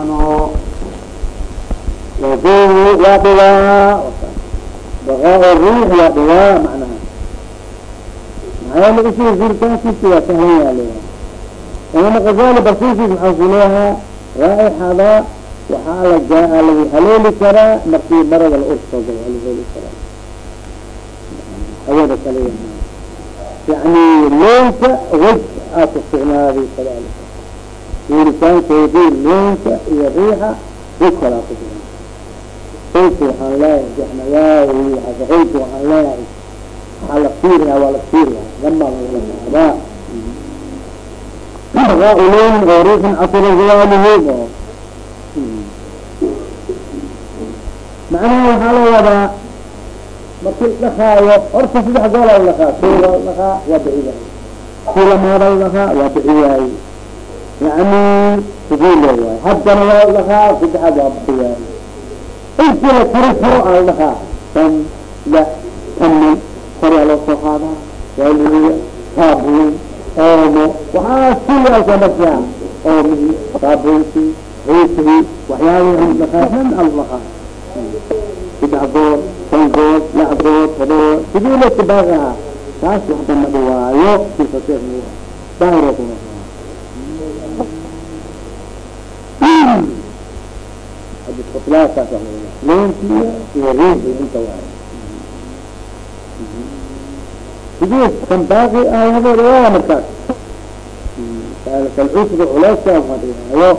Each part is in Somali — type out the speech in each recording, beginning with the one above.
maano waduhu waa dhibaa baqaa ruux waa dhibaa macnaha maxaa yeele isii zuritaankiisi waa sahlan yaa leeyahay imam gazali barsiisiis maxaa ku leeyahaa raaixada waxaa la jaa lagu haleeli karaa markii marada la ursado waa la heli karaa hawada kale yani loonka wej aa ku sugnaaday kadalika suuritaankeedii loonka iyo riixa wej kalaa ku sugnaa qolku waxaan leeyahay jaxnawaawi qolku waxaan leeyahay waxaa la fiiriyaa waa la fiiriyaa lamaa lagala saadaa raa-uloon oo riixin casira zawaalihi oo macnaha waxaa la wadaa markii dhakaayo horta saddex goola la dhakaa waa dhakaa waa lamaada la dhakaa waa biciyahay yani suguule waay haddana waa la dhakaa saddexaad waa biciyahay intii la kari karo aa la dhakaa tan la taman koriyaa loo soo qaadaa waaliya saabuun oomo waxaa kulaalka markaa oomihi saabuunki ciisihi waxyaabihi aan dhakaa dhan al saddex goor shan goor lix goor todoba sidii la tibaaqi ahaa taas waxba ma dhiwaayo sifaseef daahiro hadisqotlaasaas loonkiya iyo riixi inta waayo sidii kan baaqi ah haba dhiwaaya markaas kalcusri culeyskaas ma dhiwaayo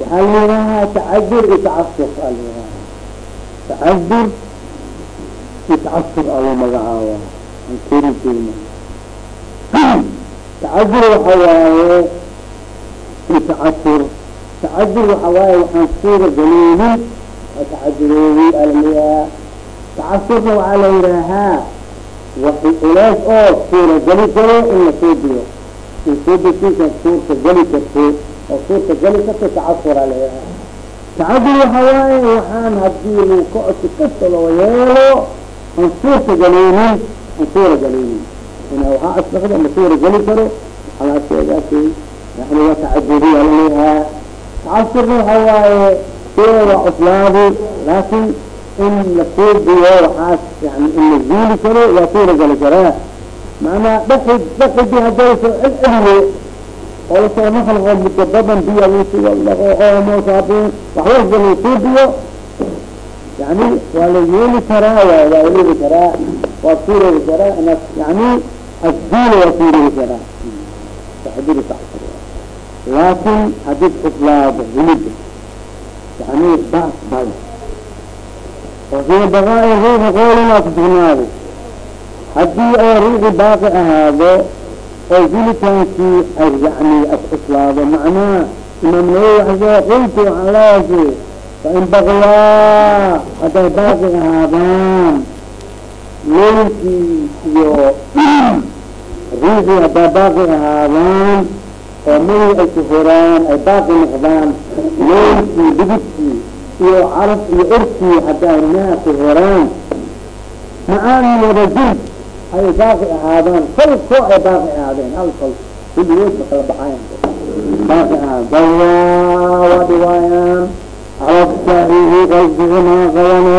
waxaa la yidhahaa tacajur iyo tacasuf aa la yidhaha tacajur iyo tacasur aa loo magacaaba an keri jeena tacajur waxa waaye iyo tacasur tacajur waxa waaye waxaan suura galeynin tacajureeyi aa laleeyahaa tacasurna waxaa la yidhaahaa waxi culeys oo suura geli karo in la suubiyo in suubisiisa suurta geli karto oo suurta geli karto tacasur aa layihaha tacajur waxa waaye waxaan haddii lu kocsi kasta loo yeelo aan suurta galeynin aan suura galeynin ina waxaa asbaqda ma suura geli karo alaasheegaasi yani waa tacajuriya laleeyahaa tacasurna waxa waaye sida waa cuslaadi laakin in la suubiyo waxaas yani in la zuuli karo waa suura geli karaa macnaa dhaxid dhaxidi haday soo celceliyo oo la soo naqlqo muddo badan biyo lusiga laqo oomo saabuun waxwasba la suubiyo yani waa la yeeli karaa waa waa yeeli karaa waa suurogi karaa inaad yani asduula waa suurogi karaa taxdiri tacasur laakin haddii cuslaado hulida yani bas bal oo sida baqaa ruuxa qoolina kusugnaaday haddii oo ruuxi baaqi ahaado oo zulitaankii ay yani ascuslaado macnaha imaam nawowi waxaa qultu waxaan leeyahay fain baqiyaa hadday baaqi ahaadaan loonkii iyo ruuxii hadday baaqi ahaadaan oo mari ay ku horaan ay baaqi noqdaan loonkii dhigidkii iyo caraf iyo orkii hadday naa ku horaan macaan wada jir ay baaqi ahaadaan kolko ay baaqi ahaadeen hal kol kulligood ma kala baxayan baaqi ahaad dawaa waa dhiwaayaan alabtaihi qalbigana qabano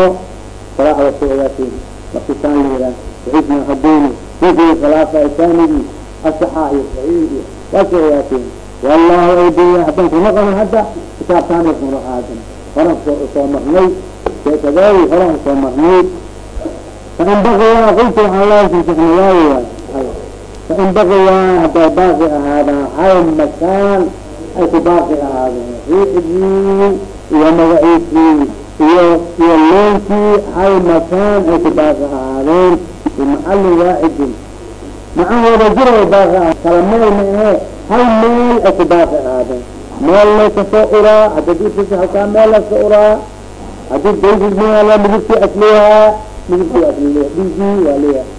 salaaxda sooyaatiin markiisaan la yihaa saxiidna hadeeni wixii khilaafa isaanigii asaxa iyo saxiix iyo waa sooyaatiin wallahu aydiya haddaan kuma qaban hadda kitaabtaana kuna aadan horan soo marnay sheekadaawi horan soo marnay fain baqiyaa qultu waxaan shekhnawaawi waay fain baqiyaa hadday baaqi ahaadaan hay makaan ay ku baaqi ahaadeen riixigii iyo magaciisii iyo iyo loonkii hay makaan ay ku baaqi ahaadeen fi maxalli waaxidin macaan wada jir ay baaqi kala meel ma ahe hal meel ay ku baaqi ahaadeen meel lay ka soo uraa hadda diirkisi halkaa meel la soo uraa haddii daysi meela midibkii aslihaa midibkii asliha dhiigii waa leeyahay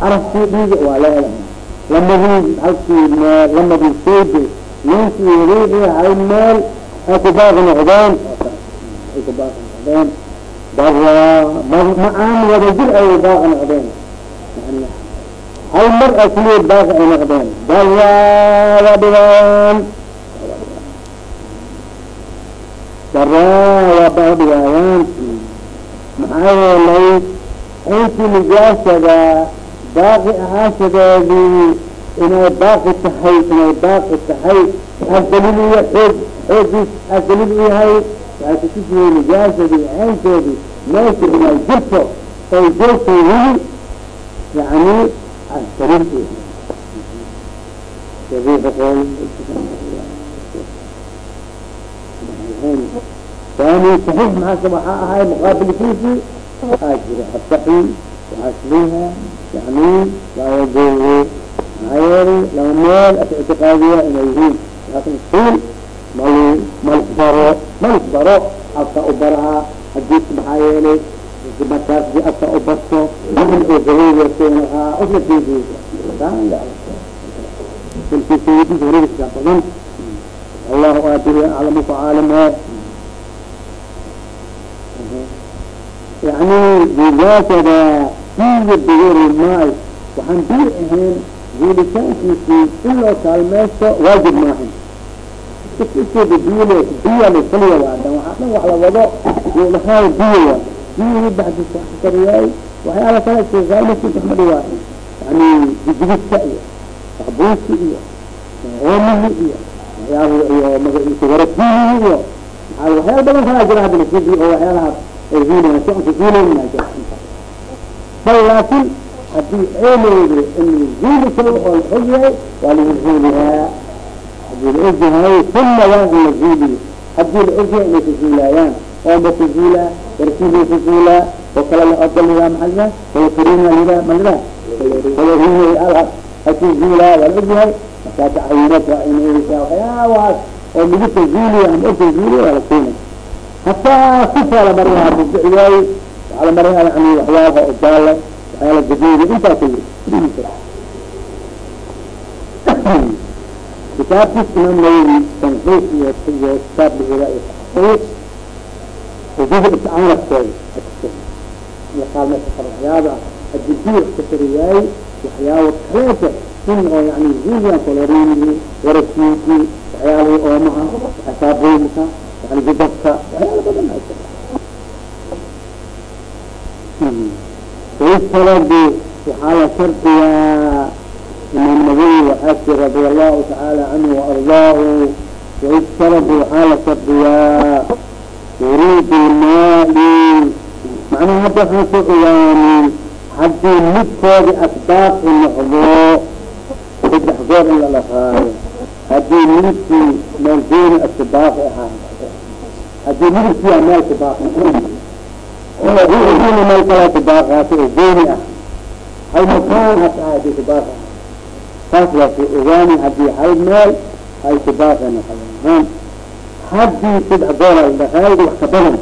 carafkii dhiigi waa leedahay lamadii halkii meel lamadii seede loonkii riixii hal meel ay ku baaqi noqdeen. Ay ku baaqi noqdeen. Bara macaan wada jir ay baaqi noqdeen hal mar ay kuliyeed baaqi ay noqdeen? Bara waa dhibaan daraa waa baadhigaayaan maxaa yeelay intii nijaasada baaqi ahaashadeedii inay baaqi tahay inay baaqi tahay asdaliiliya xoog xoogiis asdaliil u yahay waxay kutusiyey nijaasadii caynteedii meesha inay jirto ay joogto weli yani yani صaxiix maxaase waxaa ahay muqaabilkiisi waxaa jira asaxi waxasliha yani laayagoogo maxaa yeelay laba meel aka ictiqaadiya inay yihiin laakin suul mal malbaro malbaro afka u baraha hadiiska maxaa yeelay bataas si afka u barto in oo gabayso in ahaa ofna teediisa wareegiska badan allahu aadihi aclamu ku caalimo yani wilaasada diiga dagori maayo waxaan dii ahayn guulitaankiisii in loo waajib maahan iskisooda la kaliya waa dhan waxaa dhan wax la wado guud ahaan diya waa i baxsariyaay waxyaala kale istiqsaamkiisa ma dhiwaa yani digdidka iyo sabuuska iyo omihi iyo waxyaalu iyo magaciisa waradihi iyo waxyaala badan kalaa jira haddana sidii oo waxyaalahaas ay hiilayan socodka bal laakin haddii ceelooda in hiili karo oo la og yahay waa lagu hiiliyaa haddii la og yahay waa in la hiiliyo haddii la og inay ka oo ma ka warkiibay kuzuulaa oo kale la ogoliyaa maxaa karina lida malida rinay alhab hakuzuulaa waa la ogyahay markaa tacayinad waa inaysaa waxyaabahaas oo lagu tazuuliya ama og tazuuliya waa la keenay hataa sifa la mariyaa bubiciyay waxaa la mariyaa yani waxyaabaha oo jaale waxyaala jadiidi intaas kitaabkiis imaam nawawi tanqiis iyo iyo kitaab bihira iyo taxqiiq wujuuh isticaanadkooda iyo qaalmeedka kale waxyaaba addibiy kasariyaay waxyaaba kaleeta in oo yani zuuliyan kolorini warasiinki waxyaalihii oomaha asaabuumka yani jidabka waxyaala badan waysaladi waxaa la shardiyaa imaam nawawi waxaasi radia allahu tacaala canhu waardaahu waysaladi waxaa la shardiyaa wuruud lmaai macnaha hadda waxaan ku ogaani haddii midkoodi asbaaqi noqdo saddex goor in lala raayo haddii midibkii meel gooni asbaaqi ahaa haddii midibkiia meel sabaaqi ruuxdiina meel kala tabaaqaatay oo gooni ah hal makaan ha tahay haddii tabaaqa taas waa ku ogaani haddii hal meel ay tabaaqa noqdaan haddii saddex goola dhaqaayda wax ka badan.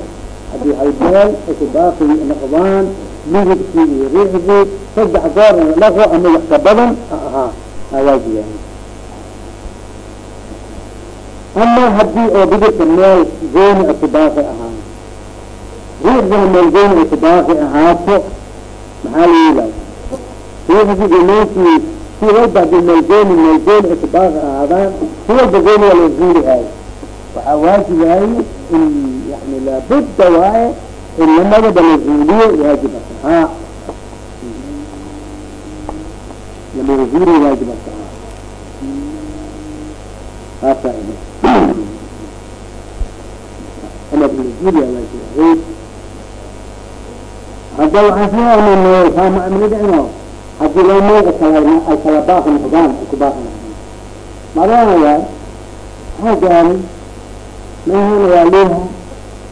Hadii hal meel ay tabaaqi noqdaan midabkii iyo riixdii saddex goor in la dhaqo ama wax ka badan ha ahaa. Hawaajiyahay ama haddii oo bidibka meel gooni tabaaqi ahaa ruuxdana meelgooni ay tabaaqi ahaato maxaa la yeelaya ruuxdii gamenkii si walba haddii meelgooni meelgooni ay tabaaqi ahaadaan si walba gooni waa la zuulihaayo waxaa waajibahay in yani laabudda waaye in lamadaba la zuuliyo waajib asahaa lamada zuuliyo waajib asahaa haasa amad la zuuliya waajib ahayd hadda waxaan soo arnay saama amnidicno haddii loo meel kala ay kala baaqi noqdaan ay ku baaqi noqdaan. Madana waay maxaa gaaray mahana waa leeha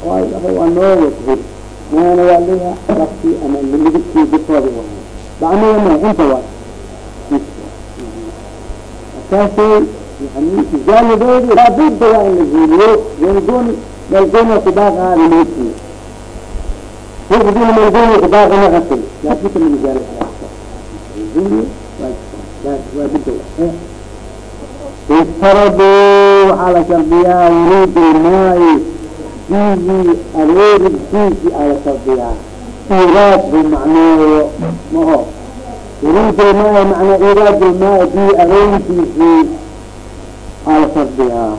waay aba waa noo washir mahana waa leeha laftii ama midibkii dikooda waay bacmada ma inta waay markaasay yani ijaaladoodi laabudda waa in la zuuliyo gooni gooni meel gooni ku baaqi ahaa imeydkii ruuxdiina meelgooni ku baaqi naqatay laakinka mijaal istaradu waxaa la shardiyaa wuruud ilmaai diigii aroorigdiisi aa la shardiyaa iraad bu macneeyo maho wuruud ilmaai macnaa iraad ilmaai dii aroorigiisii aa la shardiyaa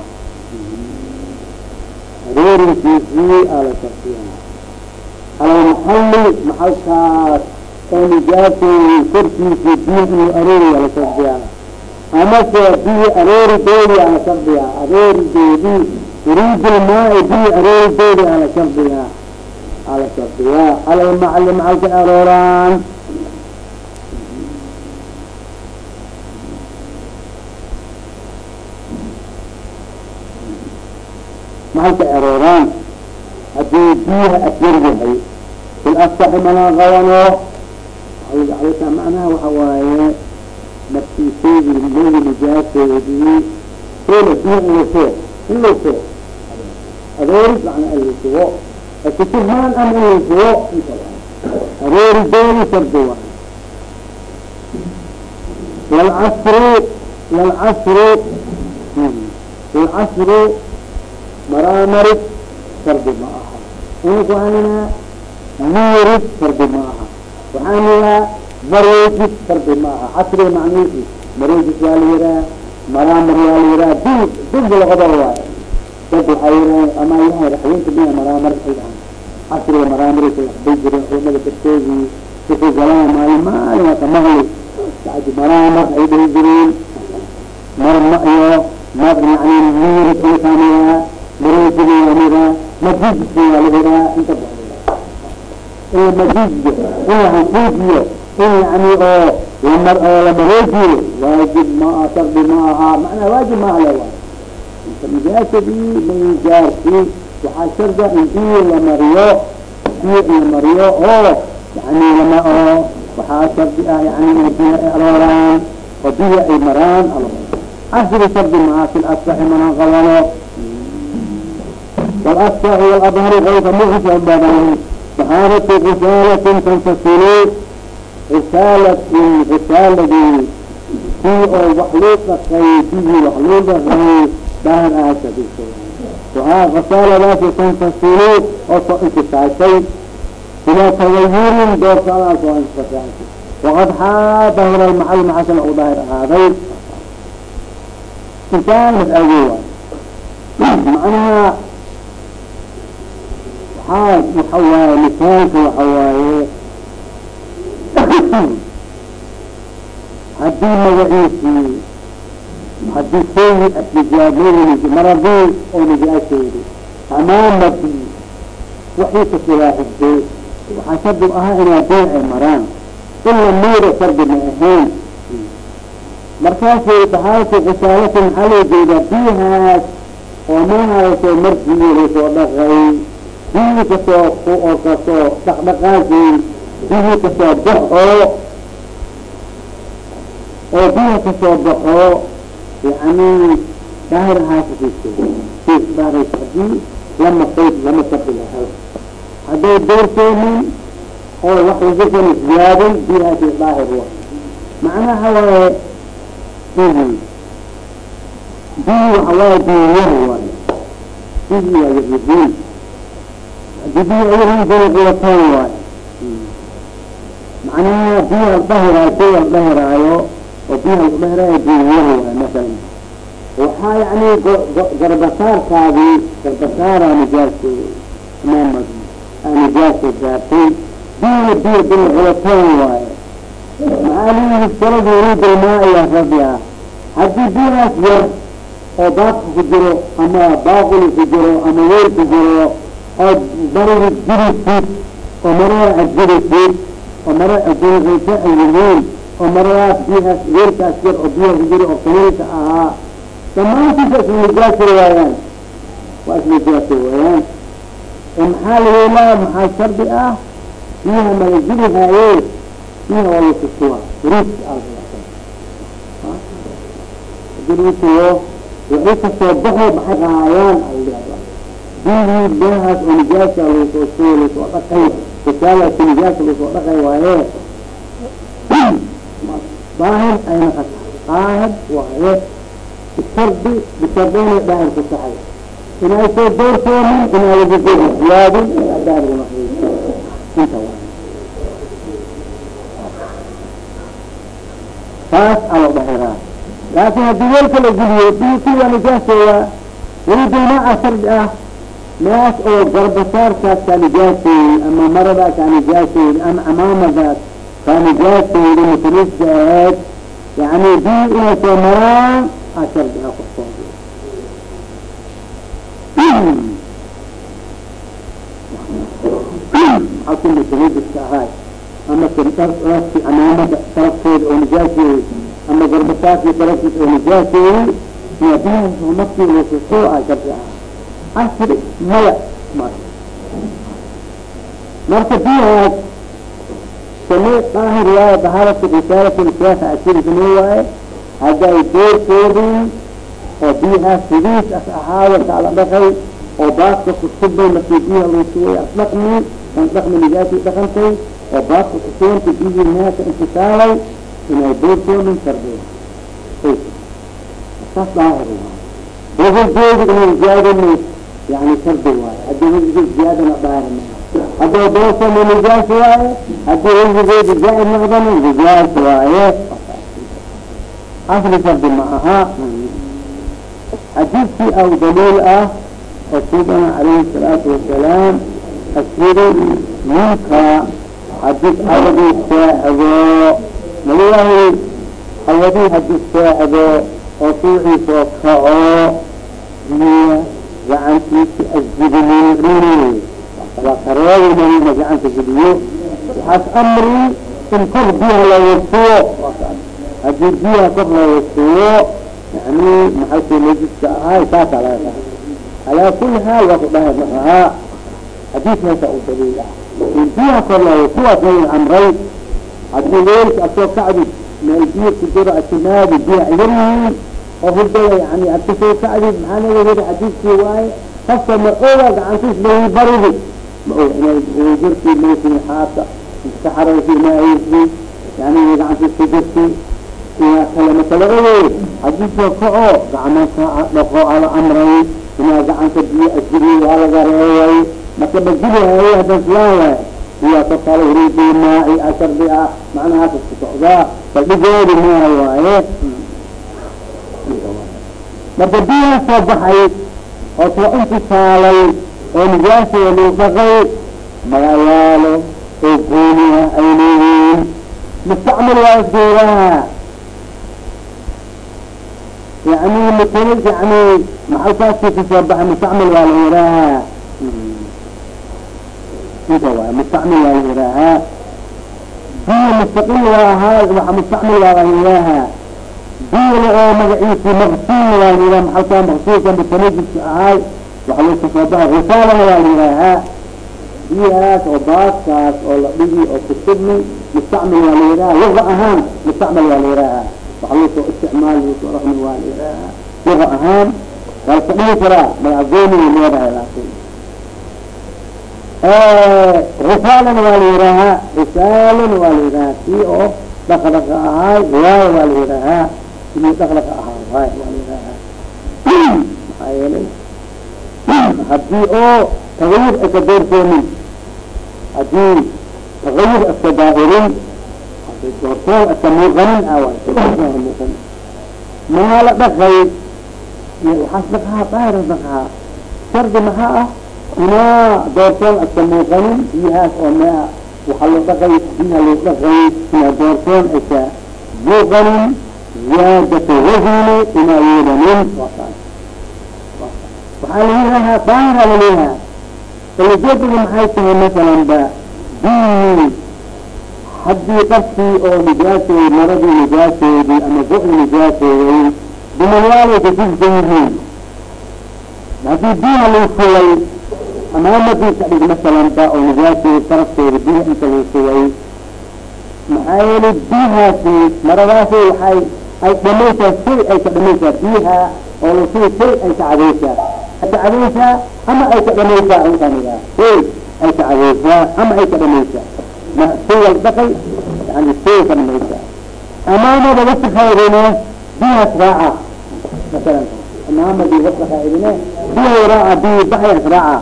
aroorikiisii ala shardiya alamaxali maxalkaas oo nijaasay korkiisa biyo inuu aroori ala shardiya amase biyo arooridoodi ala shardiya arooridoodi uriidulmaai biyo arooridoodi ala shardiya ala shardiya alalmacali macalka arooraan maxalka arooraan haddii biyaha asyar yahay fil asaxi mana qabano macnaha waxa waaye naftiiseedi lehi nijaaseedii soola biya in la soo in la soo aroori macna in lasugo ama in lasugo aroori dooni shardi waay lalcasru lalcasru lalcasru maraamarid shardi ma aha unku haynaa mirid shardi ma aha waxaan yihaa mareejis shardi ma aha casriga macnihiisi mareejis waa la yihaa maraamar waa la yihaa dul dulba laqoda waayo dad waxaa yihaa ama yahay raxwinta miya maraamar ay dhahan casriga maraamarisa waxbay jireen culamada darteedii siku galaan maalin maalin waa ka maqli. Bacdi maraamar ay dhihi jireen. Marma iyo mar yani yihaa mareejina waa lihaa majijka waa la yihaa inta ba in in lahanfuujiyo in yani oo lamareejiyo waajib maaha sardi ma aha manaa waajib maaha le ijaasadi maijaasi waxaa sharda intii la mariyo i la mariyo oo yani lama oo waxaa shardi ah yani biya ay arooraan oo biya ay maraan asri shardi maaha fi lasaxi mana qabano walasaxi walabhari kayfa muxsa badan saxaabatu kisaalati tantasili risaalatun risaaladii kii oo wax loo dhaqay bihii wax loo dhaqay daar aasadiso risaaladaasi tankasilu oo soo inkisaashay ilaa tawayurin doorsadaa soo inkisaashay waqad xaaba hora almacal maxasana u daahir ahaaday insaan masaago macnaha waxaa waxa waaye misaanka waxa waaye haddii magaciisii haddii shaygi asnijaabooda maradii oo nijaasheedi amaamadii waxii kasilaaxisay waxaa shardi ahaa inaa bey ay maraan. Ila miira shardi ma ahayn. Markaasay dahaarta khasaalata maxaa loo jeedaa biyahaas oo maahaasoo markii la soo dhaqay. Biyii ka soo oo ka soo dhaqdhaqaaqi biyii ka soo baxo oo biyaha ka soo baxo yani daahir ahaasasiis daahir haddii lama qayd lama shardi la helo hadday doorsoomin oo wax lagasana ziyaaday biyahaasi daahir wa macnaha waaye biyi biyi waxa waaye biyo yar waaye biyi waa yaryihiin biyo ayahin biqulataan waayo macnaha biyaha dhahiraayo shay la dhahiraayo oo biyaha la dhahiraayo yar waayo masalan waxaa yani garbasaarkaadii garbasaara nijaasa maamad nijaasa gaartay biyana biyo biqulataan waayo macaalihi sharadi wuriid ilmaa ayaa rabi ah. Haddii biyahaas yar oo baabka ku jiro ama baaquli ku jiro ama weel ku jiro ood barida jirisid oo marada ad jirisid oo marada adjirisa ay oo maradaas biyahaas weelkaas yar oo biyaha ku jiro oo kaliilka ahaa. Dhammaantiisa isnijaasir waayaan. Waa isnijaasir waayaan. Oo maxaa la yeelaa maxaa shardi ah? Biyaha mala jiri haaye biyaha waa lasusuwa riis jiriisiyo waxay ka soo baxo maxay ahaayaan biyihii beehaas oo nijaasa la soo soo la soo dhaqay risaalaasi nijaasa la soo dhaqay waaye daahir ayna qataa daahir waaye bishardi bishardeyna daahir ku tahay. Inay soo doorsoomin inaa lagugood waxyaabin inaa daahir unaqdayso inta waaye saas alo dhahiraa laakin haddii weelka la guliyo biyii kuwa nijaasooya weli dulmaaca shardi ah naas oo garbasaarkaas kaa nijaaseeyey ama maradaa kaa nijaaseeyey ama amaamadaas kaa nijaaseeyey mutaliska aheed yani bii inay maraan a shardiga korkooda halkii mutaliska ahaay ama darafki amaamada darafkeeda oo nijaaseeyey ama garbasaarkii darafkiisa oo nijaaseeyey biyahaas oo naftii la soo a shardi ah asri maya mar marka biyahaas samey daahir waaye dahaarata risaalata islaaka asiri samey waaye hadday doorkoodin oo biyahaas sidiis as ahaada kaala dhaqay oo baaska kusubay markii biyaha loo sugay as dhaqmi kan dhaqantay oo baaska kusugantay biyihii naasa intisaalay inay doorkoodin shardiya saas daahir waaye doorkoodi inay ziyaadin yani shardi waaye haddii hizigi ziyaadana daahir maa haddii doorkooda nijaas waaye haddii hizigooda zaaid noqdana nijaas waaye asli shardi ma aha xadiidkii aw daliil ah rasuulana calayhi salaatu wasalaam asiri ninka haddii awadii seexdo maliyahi awadii haddii seexdo oo suuciisoo kaco biya gacantiisi asjidinin waa kareeynayna gacanta geliyo waxaas amri in kor biyaha looga sugo haddii biyaha kor looga sugo yani maxalkii ahay saasaa laga dhaha calaa kuli haal waa ku dhahay maaha xadiiskaasa u daliil ah in biyaha kor looga kuwaas nabiga amray haddii leelka asoo kacdi meel biyo ku jiro atimaadi biya ay yar yihiin hurdada yani ad ka soo kacdi maxaa naga yiri xadiiskii waaye kasta ma oga gacantiis lahi baridi ma og inay jirti maysi xaasa iska xaraysi maaysi yani gacantiis ku jirti inaa kale makala ogey xadiiska kaco gacmanka dhaqo ala amray inaa gacanta biyo asiri waa laga reebay marka majilihayo hadan islaaway biyaa korkaala huridi maaci ashardi ah macnahaas isku socdaa baldhigoodi maaha waaye marka biyaha soo baxay oo soo intisaalay oo nijaasooda lagu dhaqay. Magayaalo oo gooniha ay leeyihiin. Mustacmal waa isgeeraha yani mutl yani maxalkaasi ka soo baxay mustacmal waa la yihaahaa inta waay mustacmal waa la yihaahaa biyo mustaqil waa ahaa waa mustacmal waa la yihaahaa biyo oo magaciisi maqsuul waa la yihaha maxalkaa maqsuulka mutanajiska ahay waxa loo ka soo baxa risaalana waa la yihaahaa biyahaas oo baaskaas oo la dhigi oo kusubni mustacmal waa la yihaaha luga ahaan mustacmal waa la yihaahaa waxa loo soo isticmaal loo soo raqmi waa la yihaahaa luga ahaan waa laka dhigi karaa magacooni leedahay laakin risaalana waa la yihaahaa risaalana waa la yihaahaa kii oo dhaqa dhaqa ahaay waayo waa la kii dhaqa dhaqa ahaa waayo waa la yihaahaa maxaa yeelay haddii oo tagayur aka doortoonin haddii tagayur aska daahirin doortoon aska muuqanin muuqanin maa la dhaqay? Waxaas dhaqahaa daahira dhaqahaa shardi maxaa ah? Inaa doortoon aska muuqanin biyahaas oo mea waxaa loo dhaqay biyaha loo dhaqay inaa doortoon aka muuqanin ziyaadata wahini inaa yeelanin waxaa laleeyahaa daahira laleeyahaa alajeedada maxay tahay masalan ba biyihii haddii qafkii oo nijaaseeyey maradii nijaaseedii ama go-i nijaaseeyey bimanwaalay kajizgan yihiin haddii biyaha luu sugay amaamadii ka dhig masalan ba oo sugay maxaa yeelay biyahaasi maradaasi waxay ay dhamaysaa shay ay ka dhamaysaa biyaha oo lasugay shay ay cadaysaa ka cadaysaa ama ay dhamaysaa inkaaniga shay ay cadaysaa ama ay dhamaysaa ma shay wal dhaqay yani shay dhamaysaa amaamada wasakaydine biyahaas raaca. Masalan amaamadii wasakaydine biyahay raaca biyi baxyas raaca.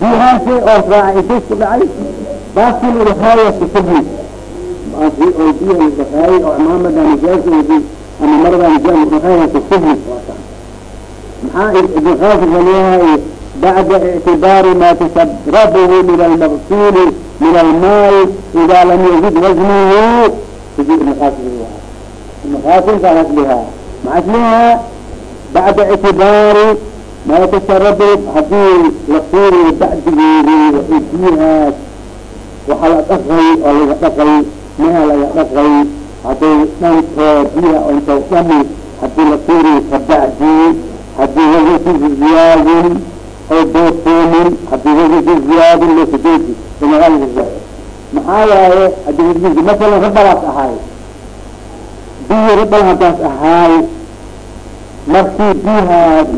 Biyahaasi oo raaca isay ku dhacay baasil ilhaaya kusubli baasi oo biyaha dhaqaayay oo amaamada nijaasoodii ama marada nijaas dhaqaaya kusubli maxaa ibn qasim leeyahay bacda اctibaari ma tashabrabuhu min almaqsuli min almaal ida lam yazid waznuhu maqaasinka asliha ma asliha bacda اctibaari ma tasharab haddii la fiiriyo bacdigeedi biyahaas waxaa la dhaqay oo laga dhaqay meha laga dhaqay haday dhankoo biya intoo dhami haddii la fiiriyo kabacdi haddii wagasi ziyaadin oo dootoomin haddii wagasi ziyaadin losudooji inaalisa maxaa waaye haddii masalan rabalaas ahaay biyi rabal hadaas ahaay markii biyahaas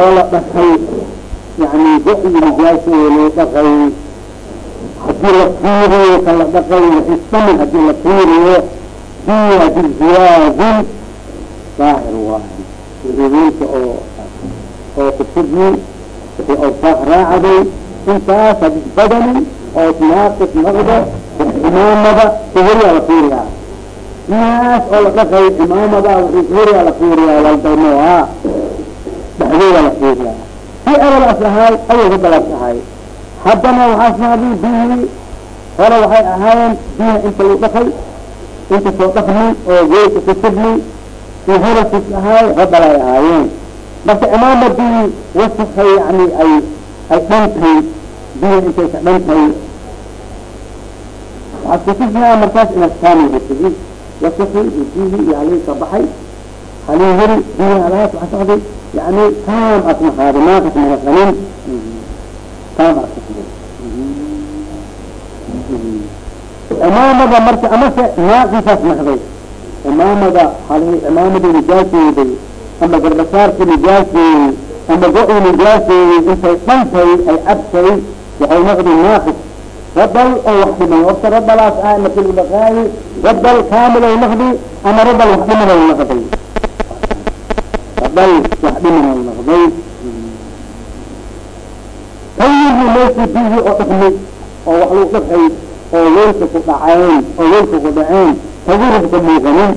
oo la dhaqay yani go-yi nijaasoo loo dhaqay haddii la fiiriyo kan la dhaqay istamin haddii la fiiriyo biyi haddii ziyaadin daahir waayo wiilka oo oo kutubni wixii awsaaq raacday intaas hadis badani oo naaqis noqdo imaamada kuhoriyaa la fiiriyaa biyahaas oo la dhaqay imaamada wixii kuhoriyaa la fiiriyaa waldaymoa dhexdooda la fiiriyaa si eralaas ahaay ayay rabalaas ahaay haddana waxaa saaday biyihii hore waxay ahaayeen biyaha inta lagu dhaqay inta soo dhaqmi oo weelka kutubni i horasis ahaay rabal ay ahaayeen. Marka imaamadii wasakay yani ay ay dhantay biya intay ka dhantay waxaad kutusnaa markaas inaad kaamilhutigi wasaki biyihii iyo halii ka baxay. Halii hori biyaha alaas waxa socday yani taam aad mahaada naaqis mahaqanin taam aad kusugay imaamada marka amase naaqisaas naqday imaamada hali imaamadii nijaaseeday ama garbasaarki nijaaseeyey ama go-i nijaaseeyey intay dhantay ay cabtay waxay naqdi naaqis. Rabal oo wax dhimay orta rabalaas ah makiludhaqaayi rabal kaamilay naqdi ama rabal wax dhimanay naqday rabal wax dhimanay naqday tayirni meesi bihi oo dhaqmay oo wax lagu dhaqay oo weylka ku dhaceen oo weylka ku dhaceen tagurubka muuqanin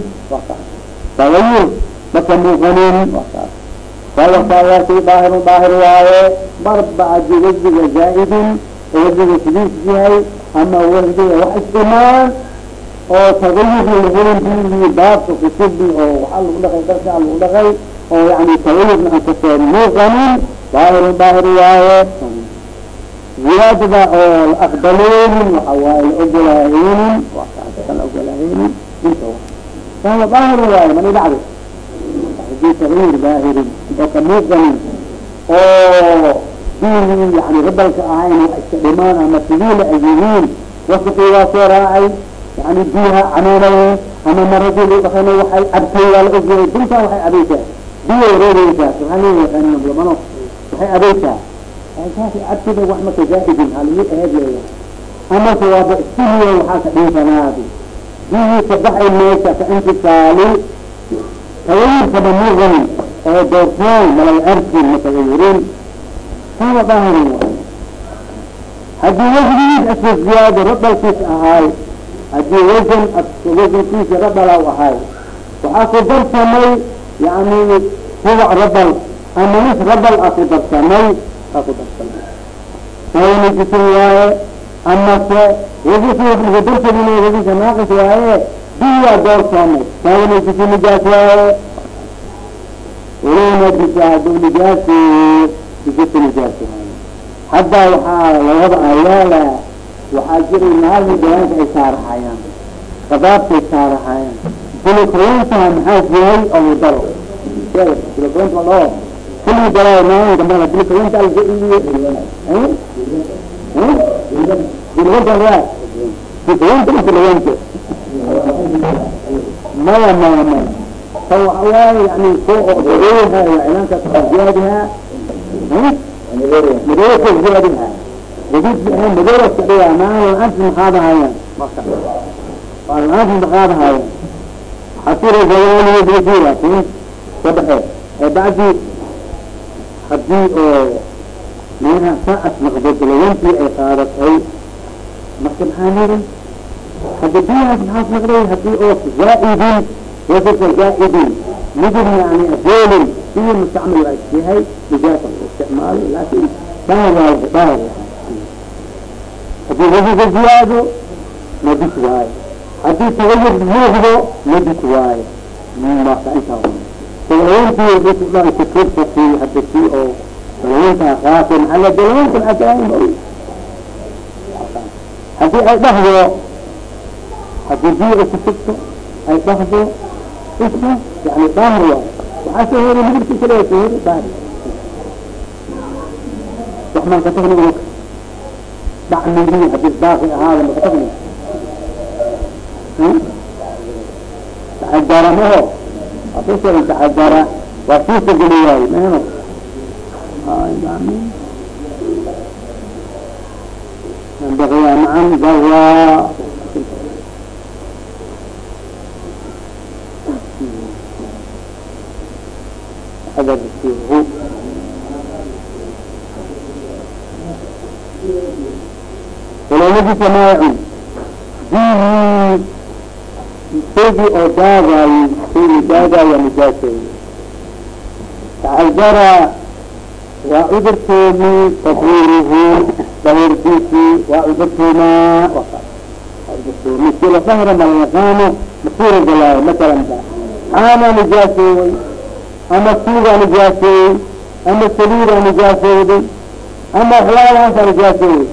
tagayur maka muuqanin fawakaawasi daahiru daahir waaye marba adi wajiga zaa-idin oo sidiis yahay ama wajiga wax isdhimaan oo tagayurna lahelin biyihii baabka kusubi oo waxaa lagu dhaqay darkaa lagu dhaqay oo yani tagayurna aan ka soo muuqanin daahiru daahir waaye ziyaadada oo la aqbaleynin waxa waaye la ogolaaheynin wakaasa la ogolaaheynin inta fahuwa daahir waaye mani dhacday haddii tagayur daahirin oo ka muuqanin oo biyihii yani rabalka ahayn wax iska dhimaan ama sidiila ay yihiin wasaqii waa soo raacay yani biyaha canaanay ama maradii lagu dhaqana waxay cabtay waa la ogyahay duntaa waxay adeysaa biya wareegeysaa waxaa leeyahay lamano waxay adeysaa saasi cabtida wax maka zaaidin halimi aheed leeya amase waaba istihiya waxaa ka dhinsanaadi biyihii ka baxay meesha ka intisaali tagayurkaba muuqanin oo doortaan malay arkin matagayurin kaaba daahirin haddii wasnigiis aswa ziyaado rabalkiis ahaay haddii wasan wasankiisa rabalaw ahaay waxaa ku darsamay yani hubac rabal ama nis rabal a ku darsamay aa ku darsamay sawanajisa waaye amase wagisi waxlagu darsamin wagisa naaqis waaye biyaa doorsamay sawanajisi nijaas waaye wanajisa haduu nijaasi bijisa nijaas waaye hadda waxaa lawada ayaala waxaa jiray maalmi galaanka ay saaraxayaan qabaabkay saaraxayaan bulukreyntaha maxaas yahay oo daro bulukreynta dhoo kulli dalaa maalinka mala bulukreynta algaiye bulukreynta raa bulukreynta bulukreynta maya maya maya ta waxa waaye yani ko oo dareeha iclaanka ziyaadiha madoka ziyaadiha jadid madoraska dhigaa maa laanti maqaadahayaan waa laanti maqaadahayaan hasira zawaniya bisi laakin sabaxe ee bacdi haddii oo meelaha saacas naqdo dalawantii ay qaadatay marka maxaa niri hadda biyahaas maxaas naqday haddii oo zaaidin wasika zaaidin. Midin yani azoolin iyo mustacmal waa isyahay nijaasa isticmaalo laakin waayo daahir haddii wajiga ziyaado najis waayo. Hadii tagayur muuqdo najis waayo. Maka intaa haddii ay dhahdo haddii biiga kusugto ay dhahdo isna yani daahir waayo waxaa soo hori midibkiisa le soo daahir wax maan ka tagni uka dhacmigi haddii baaqi ahaada maka tagni taxajara maho akusoo taxajara waa siisa geli waayo maheno بغيا نعم ضرا هذا هو ولو نجي سماعي فيه kuwii daadaaya nijaaseeye tacadara waa cudurkeeni tahuuruhu dahuurkiisii waa cudurkeena markii la dahra malayaqaano masuura galaayo masalan ba xaanaa nijaaseewey ama suugaa nijaaseeyey ama saliidaa nijaasowday ama waxlaalaansaa nijaaseeyey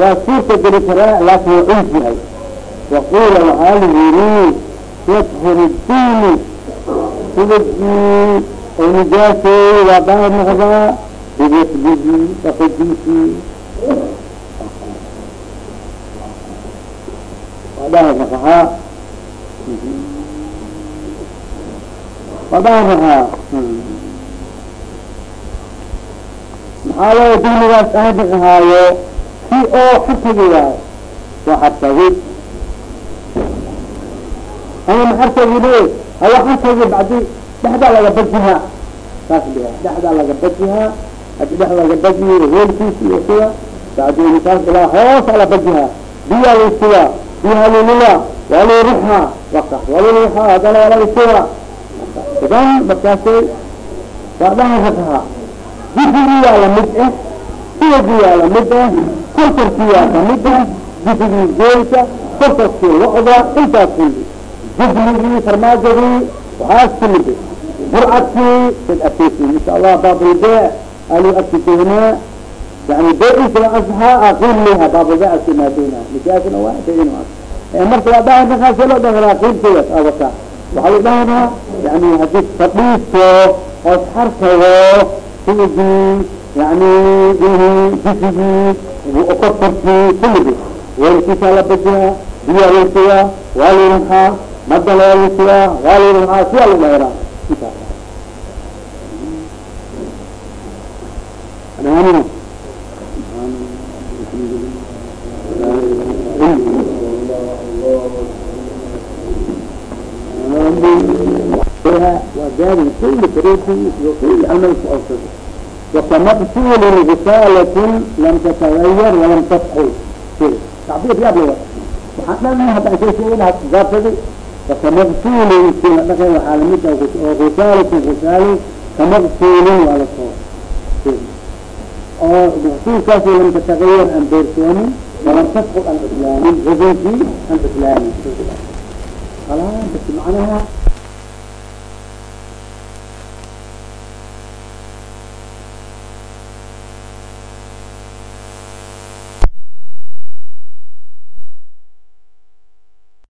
waa suurta geli karaa laakin waa yahay waquula waxaa la yiri yadhur diini sidadii oo nijaasoowey waa daahir noqdaa bibasbihi dhaqadiisii noqahaa waa daahir noqaa maxaa waaya dinigaas daahir noqahaayo si oo xartagi waayo waa xartagi ama maxartagi le hawa xartagi bacdi dhexdaa laga bajihaa saas dhexdaa laga bajihaa hadi dhex laga bajiyo hoolkiisa iyo kuwa bacdini saas ilaa hoos ala bajihaa biyaa laysugaa biyaha lulula waa lay ruxaa waka ruxaa hadana waa laysugaa idan markaasay waa dhaharakahaa jifigiyaa la mid ah suwagiyaa la mid ah korkorkiyaa ka mid ah jifigii geelka korkorkii locda intaas kulli jifligii farmaajadii waxaas kulli burcadkii sid akeesi insha allah baablbee ali akideenaa yani beisa asaxaa aqiliha baablbee akimaadeyna nijaasna waa bain marka waa dhahanakaas loo dhahanaa qiilkeedas awata waxaa la dhahanaa yani haddii fadhiisto oos xarkago sidii yani jisigii korkorkii kuligi weelkiisaa la bajiyaa biyaa laysugaa waa layruxaa mada loo laysugaa waa layruxaa siyaa la dhahanaa intaas أنا وذلك كل طريقي وكل عمل أوصل وكمغسول غسالة لم تتغير ولم تفحل تعبير يا بلوى وحتى من هذا الشيء شيء لها fakamaqtuulin kii la dhakay waxaa la mid ah oo khusaalikum khusaali kamaqtuulin waa la soo oo maqtuulkaasi lam tatagayar an beersoomin walam tasqud an islaamin xukunkii an islaamin alaanta manaha